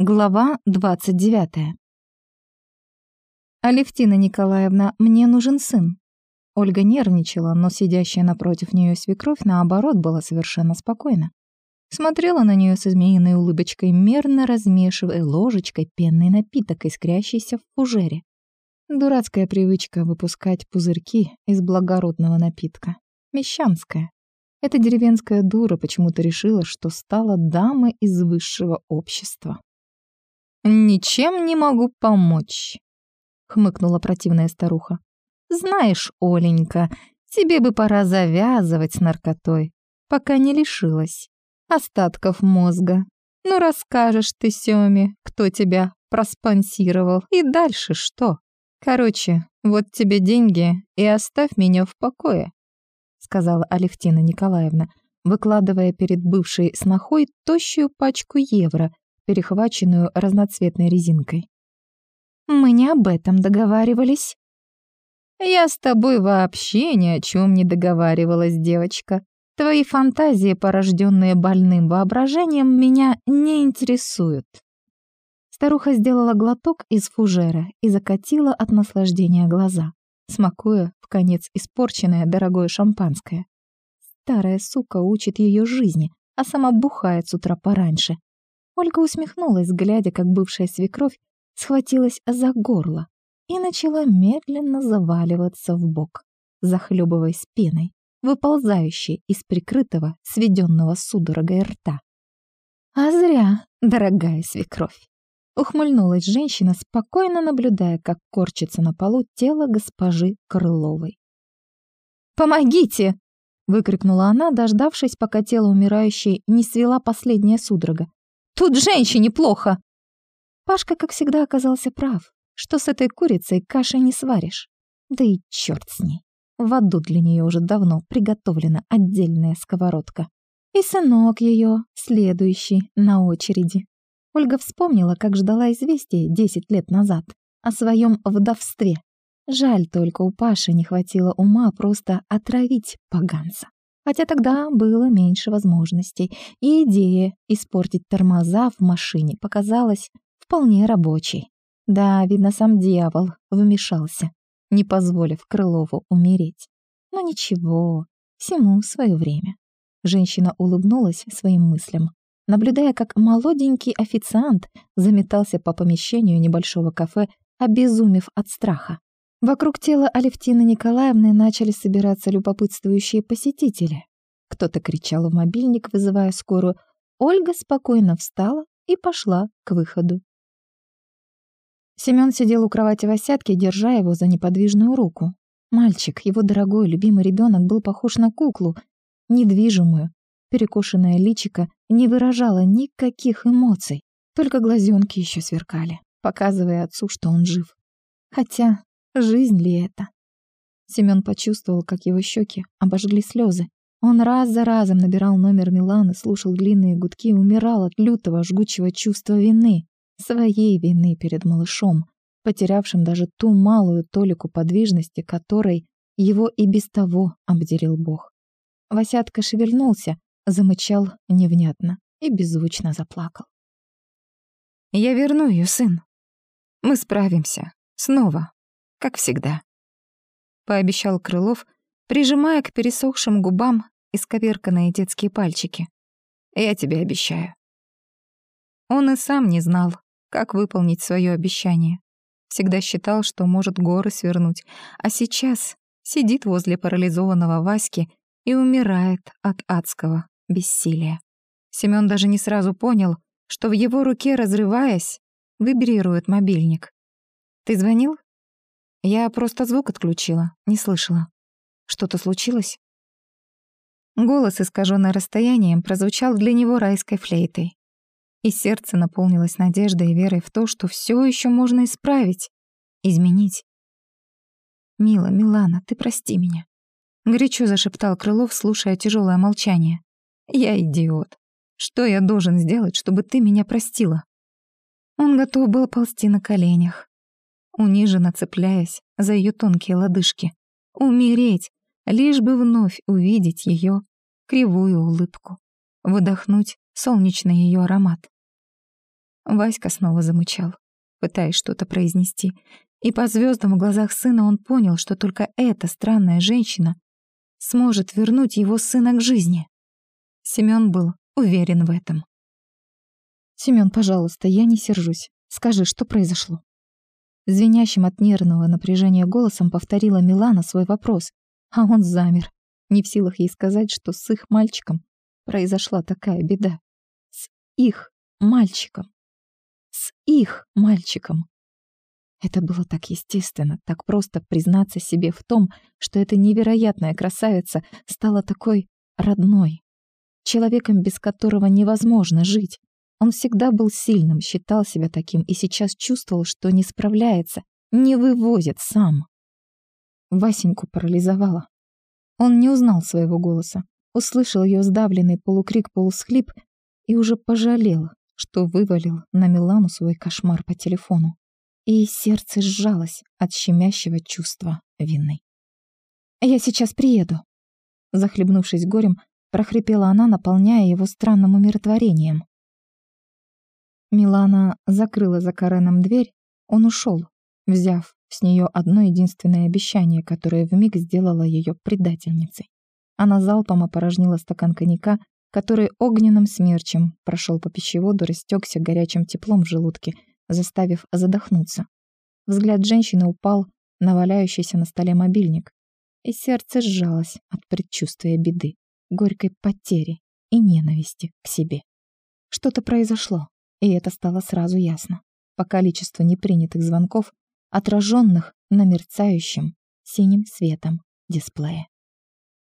Глава 29. «Алевтина Николаевна, мне нужен сын». Ольга нервничала, но сидящая напротив нее свекровь, наоборот, была совершенно спокойна. Смотрела на нее с змеиной улыбочкой, мерно размешивая ложечкой пенный напиток, искрящийся в фужере. Дурацкая привычка выпускать пузырьки из благородного напитка. Мещанская. Эта деревенская дура почему-то решила, что стала дамой из высшего общества. «Ничем не могу помочь», — хмыкнула противная старуха. «Знаешь, Оленька, тебе бы пора завязывать с наркотой, пока не лишилась остатков мозга. Ну, расскажешь ты Сёме, кто тебя проспонсировал, и дальше что? Короче, вот тебе деньги, и оставь меня в покое», — сказала Алевтина Николаевна, выкладывая перед бывшей снохой тощую пачку евро — перехваченную разноцветной резинкой. «Мы не об этом договаривались». «Я с тобой вообще ни о чем не договаривалась, девочка. Твои фантазии, порожденные больным воображением, меня не интересуют». Старуха сделала глоток из фужера и закатила от наслаждения глаза, смакуя в конец испорченное дорогое шампанское. Старая сука учит ее жизни, а сама бухает с утра пораньше, Ольга усмехнулась, глядя, как бывшая свекровь схватилась за горло и начала медленно заваливаться в бок, захлебываясь пеной, выползающей из прикрытого, сведенного судорогой рта. «А зря, дорогая свекровь!» Ухмыльнулась женщина, спокойно наблюдая, как корчится на полу тело госпожи Крыловой. «Помогите!» — выкрикнула она, дождавшись, пока тело умирающей не свела последняя судорога. Тут женщине плохо!» Пашка, как всегда, оказался прав, что с этой курицей каши не сваришь. Да и черт с ней. В аду для нее уже давно приготовлена отдельная сковородка. И сынок ее, следующий, на очереди. Ольга вспомнила, как ждала известия десять лет назад о своем вдовстве. Жаль только у Паши не хватило ума просто отравить поганца. Хотя тогда было меньше возможностей, и идея испортить тормоза в машине показалась вполне рабочей. Да, видно, сам дьявол вмешался, не позволив Крылову умереть. Но ничего, всему свое время. Женщина улыбнулась своим мыслям, наблюдая, как молоденький официант заметался по помещению небольшого кафе, обезумев от страха. Вокруг тела Алевтины Николаевны начали собираться любопытствующие посетители. Кто-то кричал в мобильник, вызывая скорую. Ольга спокойно встала и пошла к выходу. Семён сидел у кровати Васятки, держа его за неподвижную руку. Мальчик, его дорогой, любимый ребенок, был похож на куклу, недвижимую. Перекошенное личико не выражало никаких эмоций, только глазенки еще сверкали, показывая отцу, что он жив. Хотя Жизнь ли это? Семён почувствовал, как его щеки обожгли слезы. Он раз за разом набирал номер Миланы, слушал длинные гудки и умирал от лютого жгучего чувства вины. Своей вины перед малышом, потерявшим даже ту малую толику подвижности, которой его и без того обделил Бог. Васятка шевельнулся, замычал невнятно и беззвучно заплакал. «Я верну ее, сын. Мы справимся. Снова как всегда. Пообещал Крылов, прижимая к пересохшим губам исковерканные детские пальчики. Я тебе обещаю. Он и сам не знал, как выполнить свое обещание. Всегда считал, что может горы свернуть, а сейчас сидит возле парализованного Васьки и умирает от адского бессилия. Семён даже не сразу понял, что в его руке, разрываясь, вибрирует мобильник. «Ты звонил?» Я просто звук отключила, не слышала. Что-то случилось? Голос, искаженный расстоянием, прозвучал для него райской флейтой. И сердце наполнилось надеждой и верой в то, что все еще можно исправить, изменить. «Мила, Милана, ты прости меня», — горячо зашептал Крылов, слушая тяжелое молчание. «Я идиот. Что я должен сделать, чтобы ты меня простила?» Он готов был ползти на коленях, униженно цепляясь за ее тонкие лодыжки. Умереть, лишь бы вновь увидеть ее кривую улыбку, выдохнуть солнечный ее аромат. Васька снова замычал, пытаясь что-то произнести. И по звездам в глазах сына он понял, что только эта странная женщина сможет вернуть его сына к жизни. Семён был уверен в этом. «Семён, пожалуйста, я не сержусь. Скажи, что произошло?» Звенящим от нервного напряжения голосом повторила Милана свой вопрос, а он замер, не в силах ей сказать, что с их мальчиком произошла такая беда. С их мальчиком. С их мальчиком. Это было так естественно, так просто признаться себе в том, что эта невероятная красавица стала такой родной, человеком, без которого невозможно жить. Он всегда был сильным, считал себя таким и сейчас чувствовал, что не справляется, не вывозит сам. Васеньку парализовало. Он не узнал своего голоса, услышал ее сдавленный полукрик-полусхлип и уже пожалел, что вывалил на Милану свой кошмар по телефону. И сердце сжалось от щемящего чувства вины. «Я сейчас приеду», — захлебнувшись горем, прохрипела она, наполняя его странным умиротворением. Милана закрыла за Кареном дверь, он ушел, взяв с нее одно единственное обещание, которое вмиг сделало ее предательницей. Она залпом опорожнила стакан коньяка, который огненным смерчем прошел по пищеводу, растекся горячим теплом в желудке, заставив задохнуться. Взгляд женщины упал на валяющийся на столе мобильник, и сердце сжалось от предчувствия беды, горькой потери и ненависти к себе. Что-то произошло, и это стало сразу ясно по количеству непринятых звонков, отраженных на мерцающем синим светом дисплея.